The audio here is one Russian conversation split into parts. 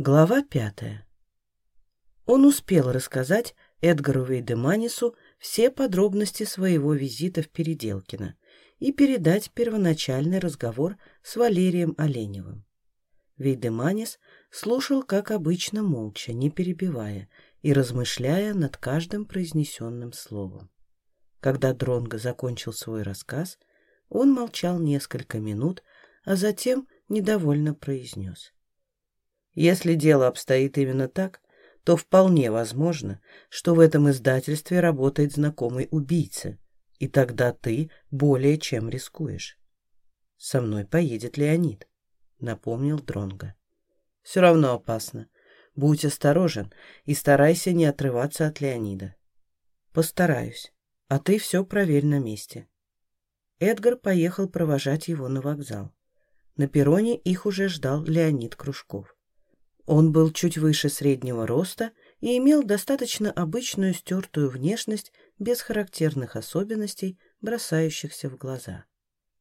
Глава пятая. Он успел рассказать Эдгару Вейдеманису все подробности своего визита в Переделкино и передать первоначальный разговор с Валерием Оленевым. Вейдеманис слушал, как обычно, молча, не перебивая и размышляя над каждым произнесенным словом. Когда Дронго закончил свой рассказ, он молчал несколько минут, а затем недовольно произнес. «Если дело обстоит именно так, то вполне возможно, что в этом издательстве работает знакомый убийца, и тогда ты более чем рискуешь. Со мной поедет Леонид, напомнил Дронга. Все равно опасно. Будь осторожен и старайся не отрываться от Леонида. Постараюсь, а ты все проверь на месте. Эдгар поехал провожать его на вокзал. На перроне их уже ждал Леонид Кружков. Он был чуть выше среднего роста и имел достаточно обычную стертую внешность без характерных особенностей, бросающихся в глаза.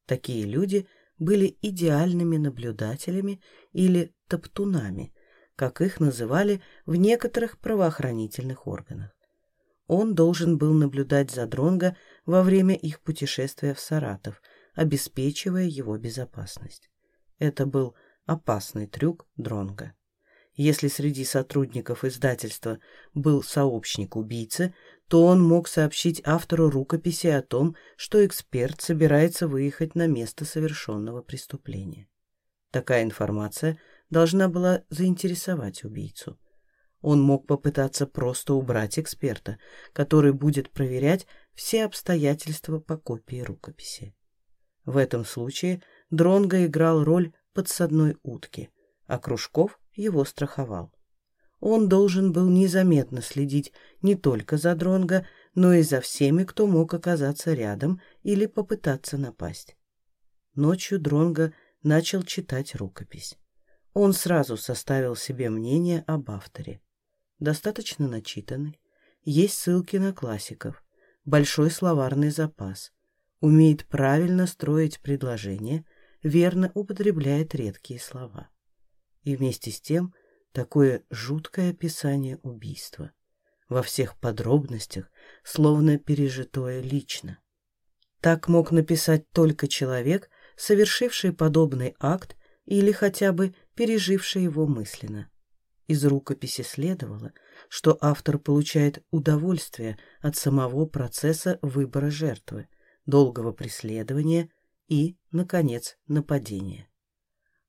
Такие люди были идеальными наблюдателями или топтунами, как их называли в некоторых правоохранительных органах. Он должен был наблюдать за Дронго во время их путешествия в Саратов, обеспечивая его безопасность. Это был опасный трюк Дронга. Если среди сотрудников издательства был сообщник убийцы, то он мог сообщить автору рукописи о том, что эксперт собирается выехать на место совершенного преступления. Такая информация должна была заинтересовать убийцу. Он мог попытаться просто убрать эксперта, который будет проверять все обстоятельства по копии рукописи. В этом случае Дронго играл роль подсадной утки, а Кружков его страховал. Он должен был незаметно следить не только за Дронго, но и за всеми, кто мог оказаться рядом или попытаться напасть. Ночью Дронго начал читать рукопись. Он сразу составил себе мнение об авторе. Достаточно начитанный, есть ссылки на классиков, большой словарный запас, умеет правильно строить предложения, верно употребляет редкие слова и вместе с тем такое жуткое описание убийства. Во всех подробностях, словно пережитое лично. Так мог написать только человек, совершивший подобный акт или хотя бы переживший его мысленно. Из рукописи следовало, что автор получает удовольствие от самого процесса выбора жертвы, долгого преследования и, наконец, нападения.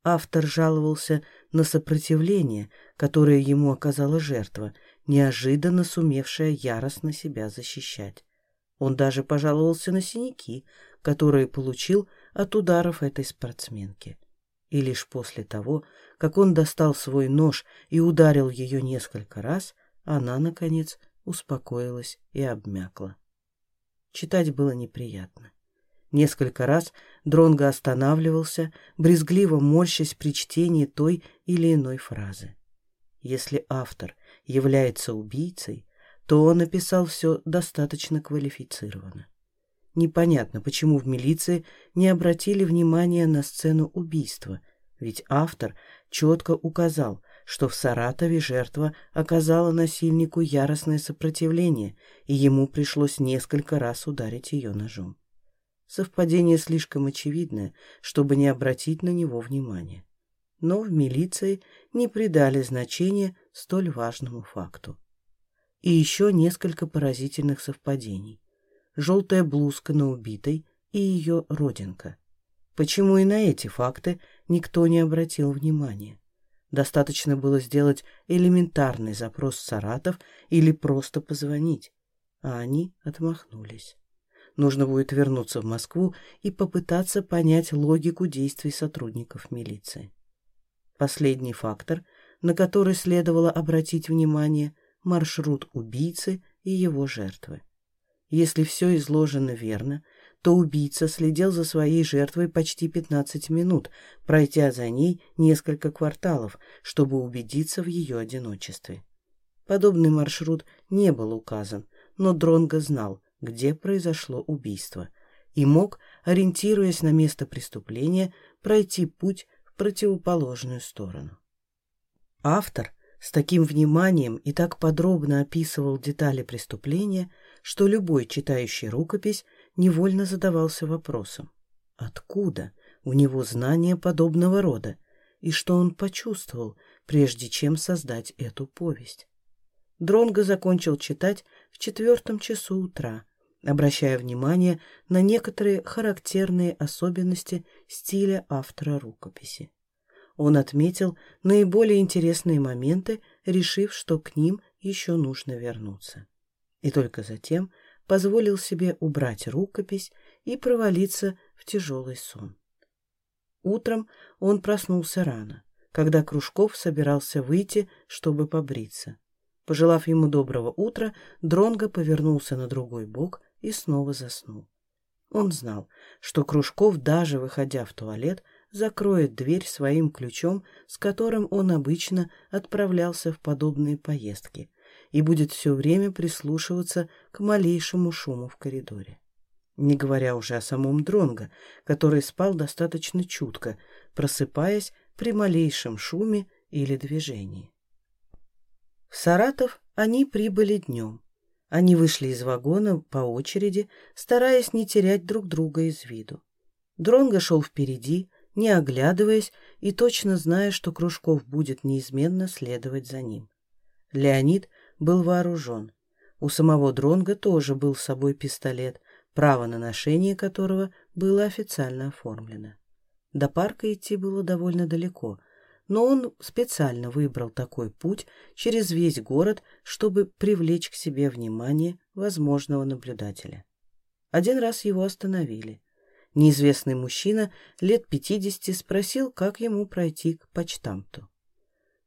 Автор жаловался на сопротивление, которое ему оказала жертва, неожиданно сумевшая яростно себя защищать. Он даже пожаловался на синяки, которые получил от ударов этой спортсменки. И лишь после того, как он достал свой нож и ударил ее несколько раз, она, наконец, успокоилась и обмякла. Читать было неприятно. Несколько раз Дронго останавливался, брезгливо морщась при чтении той или иной фразы. Если автор является убийцей, то он написал все достаточно квалифицированно. Непонятно, почему в милиции не обратили внимания на сцену убийства, ведь автор четко указал, что в Саратове жертва оказала насильнику яростное сопротивление, и ему пришлось несколько раз ударить ее ножом. Совпадение слишком очевидное, чтобы не обратить на него внимания. Но в милиции не придали значения столь важному факту. И еще несколько поразительных совпадений. Желтая блузка на убитой и ее родинка. Почему и на эти факты никто не обратил внимания? Достаточно было сделать элементарный запрос в Саратов или просто позвонить, а они отмахнулись. Нужно будет вернуться в Москву и попытаться понять логику действий сотрудников милиции. Последний фактор, на который следовало обратить внимание – маршрут убийцы и его жертвы. Если все изложено верно, то убийца следил за своей жертвой почти 15 минут, пройдя за ней несколько кварталов, чтобы убедиться в ее одиночестве. Подобный маршрут не был указан, но Дронго знал – где произошло убийство, и мог, ориентируясь на место преступления, пройти путь в противоположную сторону. Автор с таким вниманием и так подробно описывал детали преступления, что любой читающий рукопись невольно задавался вопросом, откуда у него знания подобного рода и что он почувствовал, прежде чем создать эту повесть. Дронго закончил читать в четвертом часу утра, обращая внимание на некоторые характерные особенности стиля автора рукописи. Он отметил наиболее интересные моменты, решив, что к ним еще нужно вернуться. И только затем позволил себе убрать рукопись и провалиться в тяжелый сон. Утром он проснулся рано, когда Кружков собирался выйти, чтобы побриться. Пожелав ему доброго утра, Дронго повернулся на другой бок и снова заснул. Он знал, что Кружков, даже выходя в туалет, закроет дверь своим ключом, с которым он обычно отправлялся в подобные поездки, и будет все время прислушиваться к малейшему шуму в коридоре. Не говоря уже о самом Дронго, который спал достаточно чутко, просыпаясь при малейшем шуме или движении. В Саратов они прибыли днем. Они вышли из вагона по очереди, стараясь не терять друг друга из виду. Дронго шел впереди, не оглядываясь и точно зная, что Кружков будет неизменно следовать за ним. Леонид был вооружен. У самого Дронга тоже был с собой пистолет, право на ношение которого было официально оформлено. До парка идти было довольно далеко, но он специально выбрал такой путь через весь город, чтобы привлечь к себе внимание возможного наблюдателя. Один раз его остановили. Неизвестный мужчина лет пятидесяти спросил, как ему пройти к почтамту.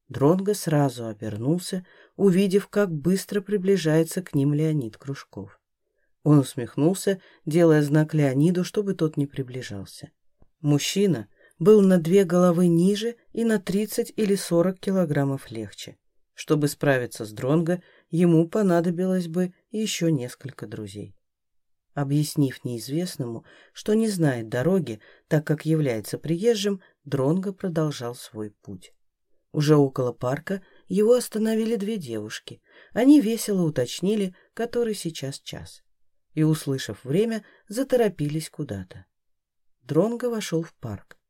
Дронго сразу обернулся, увидев, как быстро приближается к ним Леонид Кружков. Он усмехнулся, делая знак Леониду, чтобы тот не приближался. Мужчина был на две головы ниже и на 30 или 40 килограммов легче. Чтобы справиться с Дронго, ему понадобилось бы еще несколько друзей. Объяснив неизвестному, что не знает дороги, так как является приезжим, Дронго продолжал свой путь. Уже около парка его остановили две девушки. Они весело уточнили, который сейчас час. И, услышав время, заторопились куда-то. Дронго вошел в парк.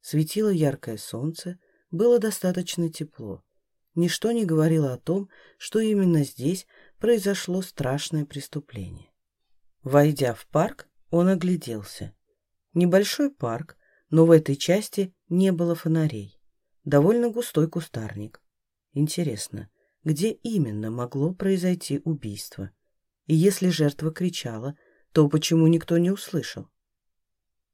Светило яркое солнце, было достаточно тепло. Ничто не говорило о том, что именно здесь произошло страшное преступление. Войдя в парк, он огляделся. Небольшой парк, но в этой части не было фонарей. Довольно густой кустарник. Интересно, где именно могло произойти убийство? И если жертва кричала, то почему никто не услышал?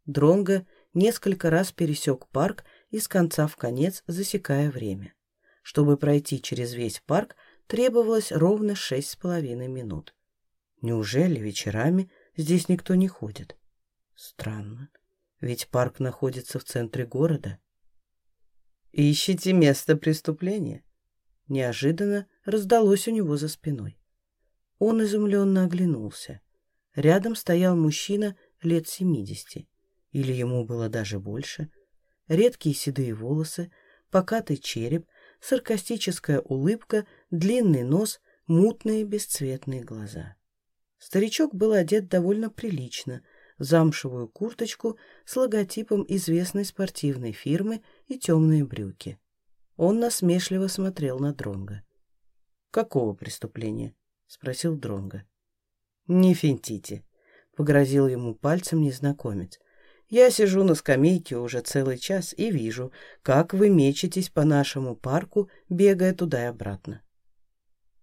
Дронго несколько раз пересек парк из конца в конец, засекая время. Чтобы пройти через весь парк, требовалось ровно шесть с половиной минут. Неужели вечерами здесь никто не ходит? Странно, ведь парк находится в центре города. «Ищите место преступления?» Неожиданно раздалось у него за спиной. Он изумленно оглянулся. Рядом стоял мужчина лет семидесяти, или ему было даже больше. Редкие седые волосы, покатый череп, саркастическая улыбка, длинный нос, мутные бесцветные глаза. Старичок был одет довольно прилично, замшевую курточку с логотипом известной спортивной фирмы и темные брюки. Он насмешливо смотрел на Дронга. «Какого преступления?» — спросил Дронга. «Не финтите», — погрозил ему пальцем незнакомец. «Я сижу на скамейке уже целый час и вижу, как вы мечетесь по нашему парку, бегая туда и обратно.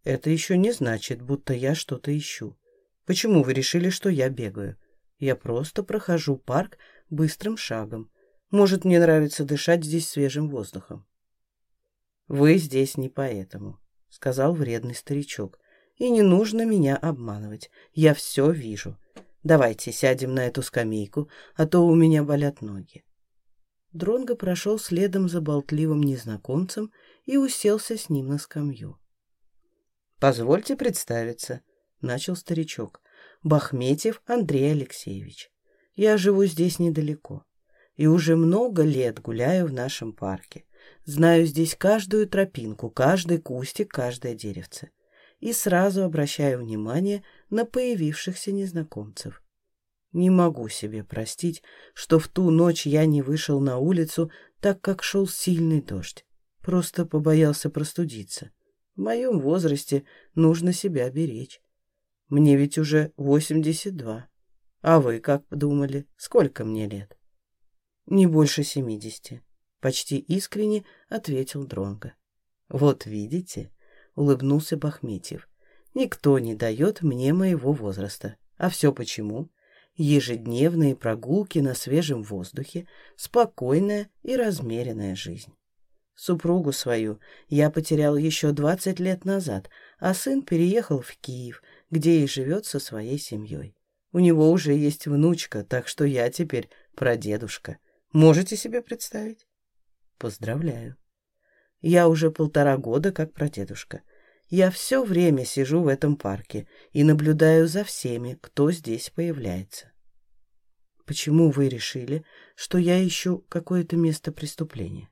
Это еще не значит, будто я что-то ищу. Почему вы решили, что я бегаю? Я просто прохожу парк быстрым шагом. Может, мне нравится дышать здесь свежим воздухом. Вы здесь не поэтому, сказал вредный старичок. И не нужно меня обманывать. Я все вижу. Давайте сядем на эту скамейку, а то у меня болят ноги. Дронго прошел следом за болтливым незнакомцем и уселся с ним на скамью. «Позвольте представиться», начал старичок. Бахметьев Андрей Алексеевич. Я живу здесь недалеко и уже много лет гуляю в нашем парке. Знаю здесь каждую тропинку, каждый кустик, каждое деревце. И сразу обращаю внимание на появившихся незнакомцев. Не могу себе простить, что в ту ночь я не вышел на улицу, так как шел сильный дождь. Просто побоялся простудиться. В моем возрасте нужно себя беречь. Мне ведь уже 82. А вы как думали, сколько мне лет? Не больше 70. Почти искренне ответил Дронга. Вот видите, улыбнулся Бахметьев. Никто не дает мне моего возраста. А все почему? ежедневные прогулки на свежем воздухе, спокойная и размеренная жизнь. Супругу свою я потерял еще двадцать лет назад, а сын переехал в Киев, где и живет со своей семьей. У него уже есть внучка, так что я теперь прадедушка. Можете себе представить? Поздравляю. Я уже полтора года как прадедушка. Я все время сижу в этом парке и наблюдаю за всеми, кто здесь появляется. Почему вы решили, что я ищу какое-то место преступления?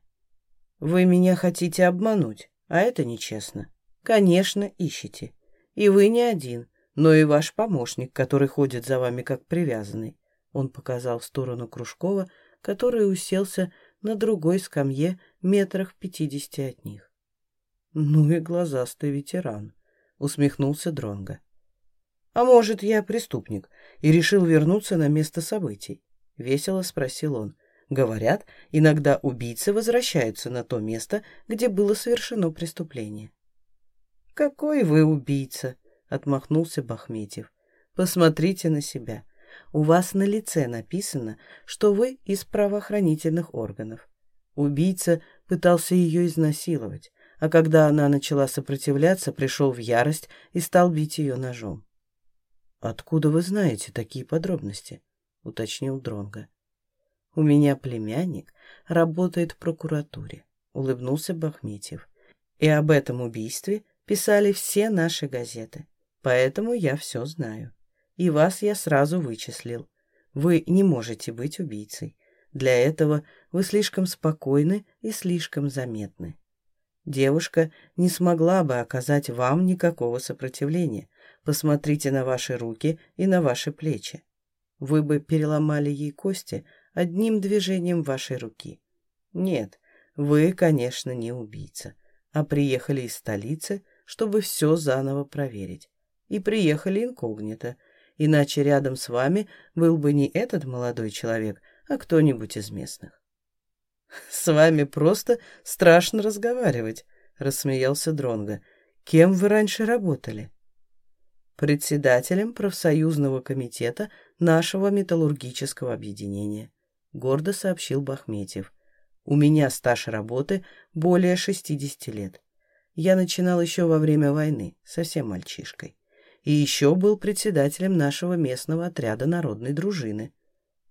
Вы меня хотите обмануть, а это нечестно. Конечно, ищете. И вы не один, но и ваш помощник, который ходит за вами как привязанный. Он показал в сторону Кружкова, который уселся на другой скамье метрах пятидесяти от них. «Ну и глазастый ветеран», — усмехнулся Дронга. «А может, я преступник и решил вернуться на место событий?» — весело спросил он. «Говорят, иногда убийцы возвращаются на то место, где было совершено преступление». «Какой вы убийца!» — отмахнулся Бахметьев. «Посмотрите на себя. У вас на лице написано, что вы из правоохранительных органов. Убийца пытался ее изнасиловать а когда она начала сопротивляться, пришел в ярость и стал бить ее ножом. «Откуда вы знаете такие подробности?» — уточнил Дронга. «У меня племянник работает в прокуратуре», — улыбнулся Бахметьев. «И об этом убийстве писали все наши газеты, поэтому я все знаю. И вас я сразу вычислил. Вы не можете быть убийцей. Для этого вы слишком спокойны и слишком заметны. Девушка не смогла бы оказать вам никакого сопротивления. Посмотрите на ваши руки и на ваши плечи. Вы бы переломали ей кости одним движением вашей руки. Нет, вы, конечно, не убийца, а приехали из столицы, чтобы все заново проверить. И приехали инкогнито, иначе рядом с вами был бы не этот молодой человек, а кто-нибудь из местных. «С вами просто страшно разговаривать», — рассмеялся Дронго. «Кем вы раньше работали?» «Председателем профсоюзного комитета нашего металлургического объединения», — гордо сообщил Бахметьев. «У меня стаж работы более 60 лет. Я начинал еще во время войны, совсем мальчишкой. И еще был председателем нашего местного отряда народной дружины.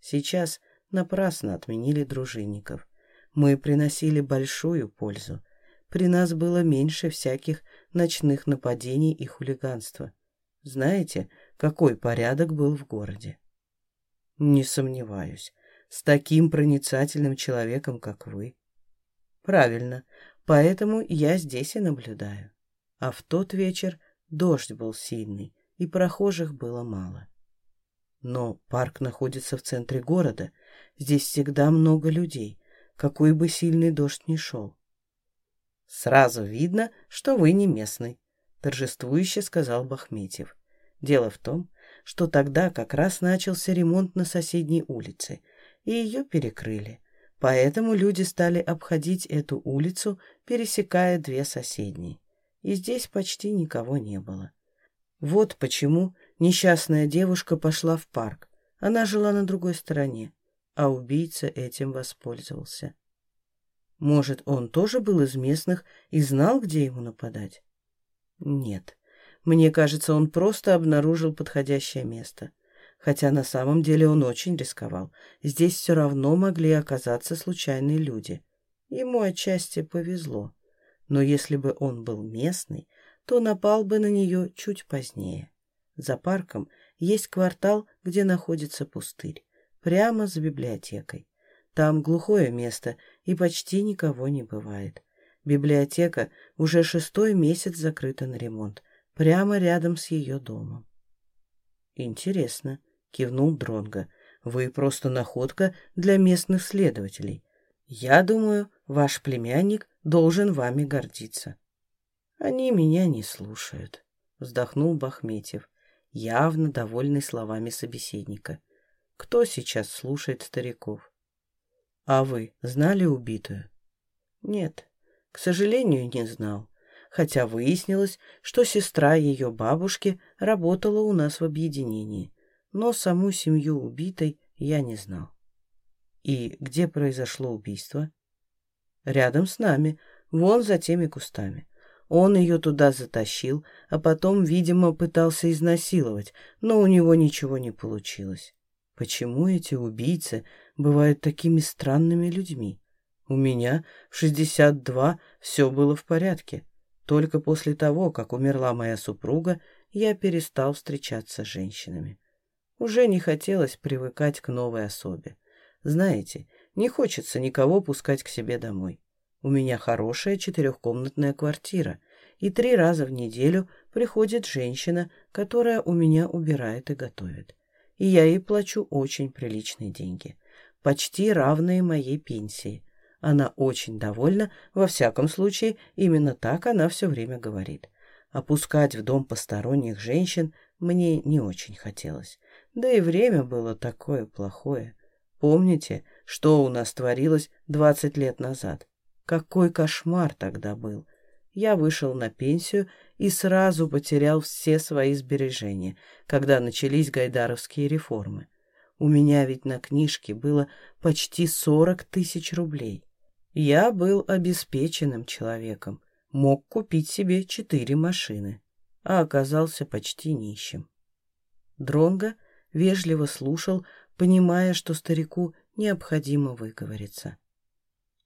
Сейчас напрасно отменили дружинников. Мы приносили большую пользу. При нас было меньше всяких ночных нападений и хулиганства. Знаете, какой порядок был в городе? Не сомневаюсь. С таким проницательным человеком, как вы. Правильно. Поэтому я здесь и наблюдаю. А в тот вечер дождь был сильный, и прохожих было мало. Но парк находится в центре города. Здесь всегда много людей какой бы сильный дождь ни шел. «Сразу видно, что вы не местный», — торжествующе сказал Бахметьев. «Дело в том, что тогда как раз начался ремонт на соседней улице, и ее перекрыли, поэтому люди стали обходить эту улицу, пересекая две соседние, и здесь почти никого не было. Вот почему несчастная девушка пошла в парк, она жила на другой стороне а убийца этим воспользовался. Может, он тоже был из местных и знал, где ему нападать? Нет. Мне кажется, он просто обнаружил подходящее место. Хотя на самом деле он очень рисковал. Здесь все равно могли оказаться случайные люди. Ему отчасти повезло. Но если бы он был местный, то напал бы на нее чуть позднее. За парком есть квартал, где находится пустырь прямо за библиотекой. Там глухое место, и почти никого не бывает. Библиотека уже шестой месяц закрыта на ремонт, прямо рядом с ее домом. «Интересно», — кивнул Дронго. «Вы просто находка для местных следователей. Я думаю, ваш племянник должен вами гордиться». «Они меня не слушают», — вздохнул Бахметьев, явно довольный словами собеседника. «Кто сейчас слушает стариков?» «А вы знали убитую?» «Нет, к сожалению, не знал хотя выяснилось, что сестра ее бабушки работала у нас в объединении, но саму семью убитой я не знал. И где произошло убийство? Рядом с нами, вон за теми кустами. Он ее туда затащил, а потом, видимо, пытался изнасиловать, но у него ничего не получилось. Почему эти убийцы бывают такими странными людьми? У меня в 62 все было в порядке. Только после того, как умерла моя супруга, я перестал встречаться с женщинами. Уже не хотелось привыкать к новой особе. Знаете, не хочется никого пускать к себе домой. У меня хорошая четырехкомнатная квартира, и три раза в неделю приходит женщина, которая у меня убирает и готовит. И я ей плачу очень приличные деньги, почти равные моей пенсии, она очень довольна, во всяком случае, именно так она все время говорит. Опускать в дом посторонних женщин мне не очень хотелось. Да и время было такое плохое. Помните, что у нас творилось 20 лет назад? Какой кошмар тогда был. Я вышел на пенсию и сразу потерял все свои сбережения, когда начались гайдаровские реформы. У меня ведь на книжке было почти 40 тысяч рублей. Я был обеспеченным человеком, мог купить себе четыре машины, а оказался почти нищим. Дронго вежливо слушал, понимая, что старику необходимо выговориться.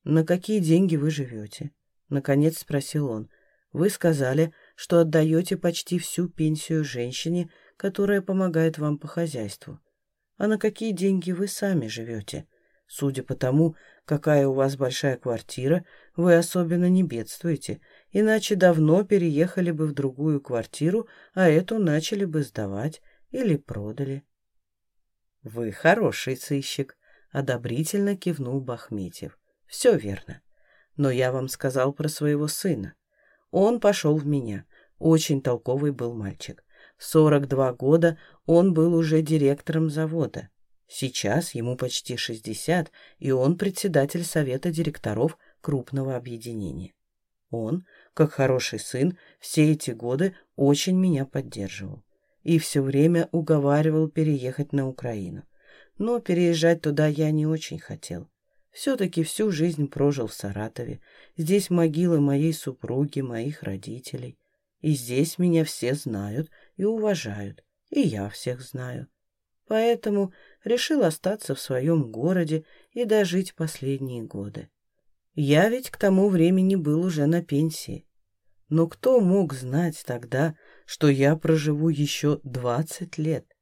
«На какие деньги вы живете?» — наконец спросил он. «Вы сказали, что отдаете почти всю пенсию женщине, которая помогает вам по хозяйству. А на какие деньги вы сами живете? Судя по тому, какая у вас большая квартира, вы особенно не бедствуете, иначе давно переехали бы в другую квартиру, а эту начали бы сдавать или продали. Вы хороший сыщик, одобрительно кивнул Бахметьев. Все верно. Но я вам сказал про своего сына. Он пошел в меня. Очень толковый был мальчик. В 42 года он был уже директором завода. Сейчас ему почти 60, и он председатель совета директоров крупного объединения. Он, как хороший сын, все эти годы очень меня поддерживал и все время уговаривал переехать на Украину. Но переезжать туда я не очень хотел. Все-таки всю жизнь прожил в Саратове. Здесь могилы моей супруги, моих родителей. И здесь меня все знают и уважают, и я всех знаю. Поэтому решил остаться в своем городе и дожить последние годы. Я ведь к тому времени был уже на пенсии. Но кто мог знать тогда, что я проживу еще двадцать лет?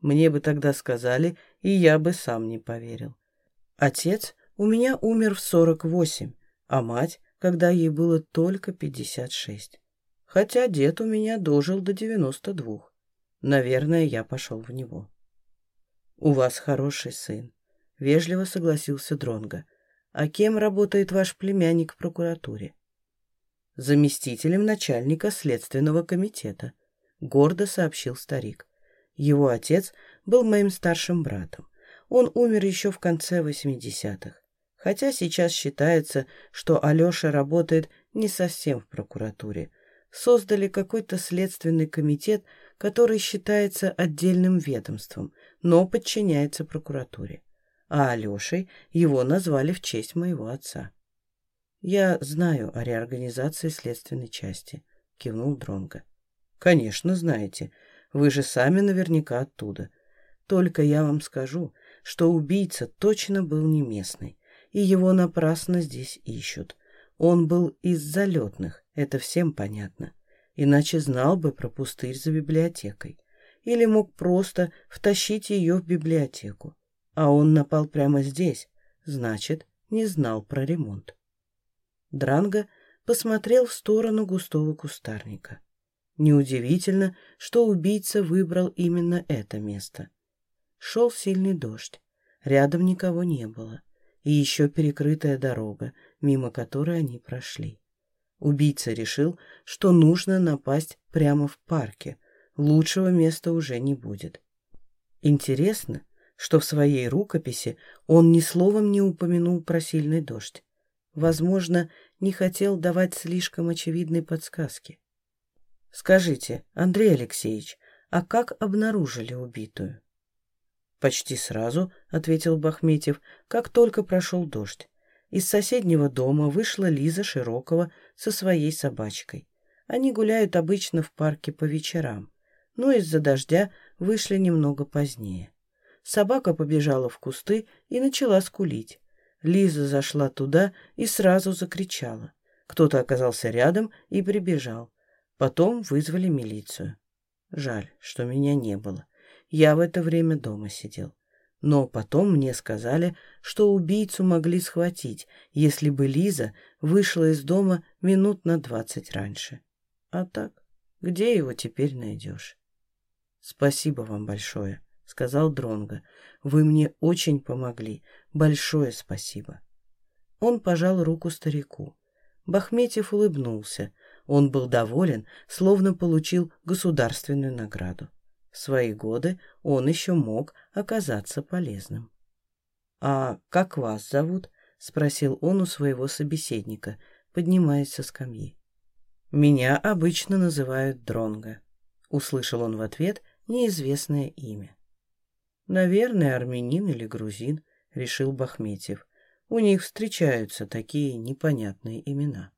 Мне бы тогда сказали, и я бы сам не поверил. Отец у меня умер в сорок восемь, а мать, когда ей было только пятьдесят шесть. Хотя дед у меня дожил до девяносто двух. Наверное, я пошел в него. «У вас хороший сын», — вежливо согласился Дронга. «А кем работает ваш племянник в прокуратуре?» «Заместителем начальника следственного комитета», — гордо сообщил старик. «Его отец был моим старшим братом. Он умер еще в конце 80-х. Хотя сейчас считается, что Алеша работает не совсем в прокуратуре. Создали какой-то следственный комитет, который считается отдельным ведомством, но подчиняется прокуратуре. А Алешей его назвали в честь моего отца. «Я знаю о реорганизации следственной части», — кивнул Дронго. «Конечно знаете. Вы же сами наверняка оттуда. Только я вам скажу, что убийца точно был не местный, и его напрасно здесь ищут. Он был из залетных, это всем понятно иначе знал бы про пустырь за библиотекой. Или мог просто втащить ее в библиотеку. А он напал прямо здесь, значит, не знал про ремонт. Дранго посмотрел в сторону густого кустарника. Неудивительно, что убийца выбрал именно это место. Шел сильный дождь, рядом никого не было, и еще перекрытая дорога, мимо которой они прошли. Убийца решил, что нужно напасть прямо в парке, лучшего места уже не будет. Интересно, что в своей рукописи он ни словом не упомянул про сильный дождь. Возможно, не хотел давать слишком очевидной подсказки. «Скажите, Андрей Алексеевич, а как обнаружили убитую?» «Почти сразу», — ответил Бахметьев, — «как только прошел дождь. Из соседнего дома вышла Лиза Широкова со своей собачкой. Они гуляют обычно в парке по вечерам, но из-за дождя вышли немного позднее. Собака побежала в кусты и начала скулить. Лиза зашла туда и сразу закричала. Кто-то оказался рядом и прибежал. Потом вызвали милицию. Жаль, что меня не было. Я в это время дома сидел. Но потом мне сказали, что убийцу могли схватить, если бы Лиза вышла из дома минут на двадцать раньше. А так, где его теперь найдешь? Спасибо вам большое сказал Дронго. Вы мне очень помогли. Большое спасибо. Он пожал руку старику. Бахметьев улыбнулся. Он был доволен, словно получил государственную награду. В свои годы он еще мог оказаться полезным. «А как вас зовут?» — спросил он у своего собеседника, поднимаясь со скамьи. «Меня обычно называют Дронго», — услышал он в ответ неизвестное имя. Наверное, армянин или грузин, решил Бахметьев. У них встречаются такие непонятные имена.